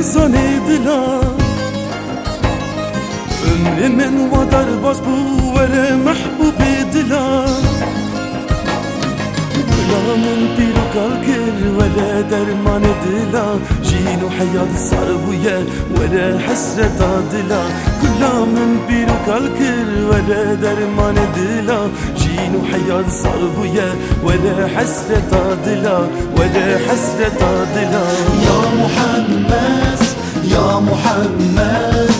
زاني دلا عمري من ودر باز بو ورا محبوب دلا بلا من بيرو كالكر ولا درمان دلا جينو حياة صار ولا حسرة دلا كل من بيرو كالكر ولا درمان دلا جينو حياة صار ولا حسرة دلا ولا حسرة دلا محمد.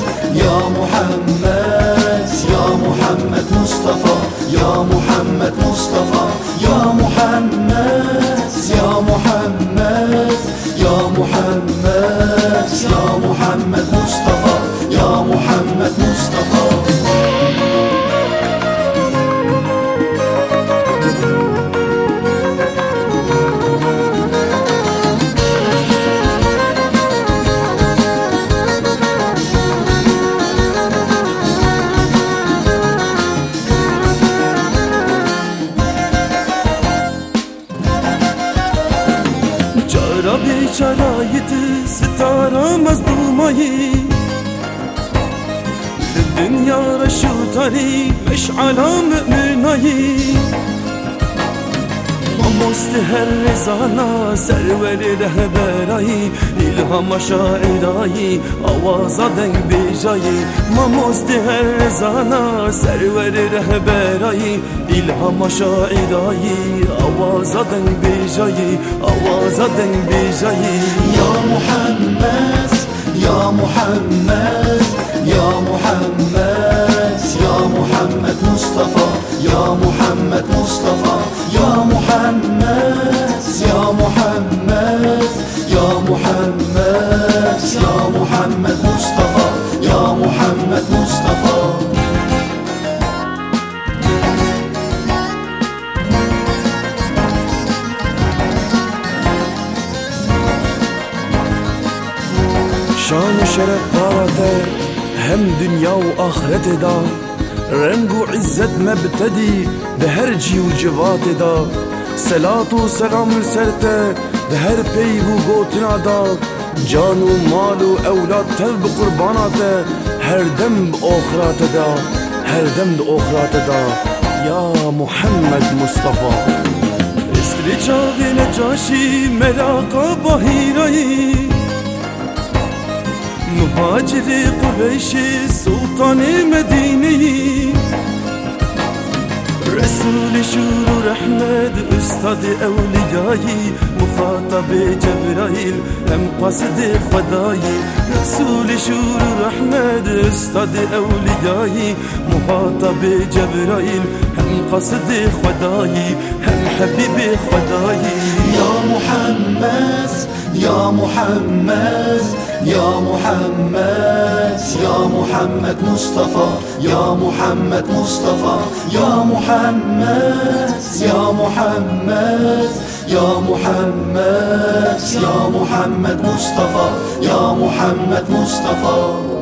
Çara biçaraydı sitaramaz durmayı Dünya reşu tari meş'ala mü'minayı مؤمناي ما مستهر رزانا سرور رهبرایی الهام شاعرایی آواز دنگ ما رزانا سرور الهام شاعرایی آواز دنگ بیجایی آواز دنگ بیجایی يا محمد يا محمد يا محمد مصطفى يا محمد يا محمد يا محمد يا محمد مصطفى يا محمد مصطفى. شان و شرف دارته هم دنیا و آخرت دا. رنگ و عزت مبتدی به هر جی و جوات دا. سلات و سلام سرته به هر پی و گوتنا دا جان و مال و أولاد تل به قربانات هر دم به آخرات دا. هر دم به آخرات دا. یا محمد مصطفى استرجاع نجاشی مراقا باهیرایی مهاجر قريش سلطان مديني رسول شور احمد استاد اولیایی مخاطب جبرائیل هم قصد خدایی رسول شور احمد استاد اولیایی مخاطب جبرائیل هم قصد خدایی هم حبیب خدایی يا محمد يا محمد. يا محمد يا محمد مصطفى يا محمد مصطفى يا محمد يا محمد يا محمد يا محمد مصطفى يا محمد مصطفى.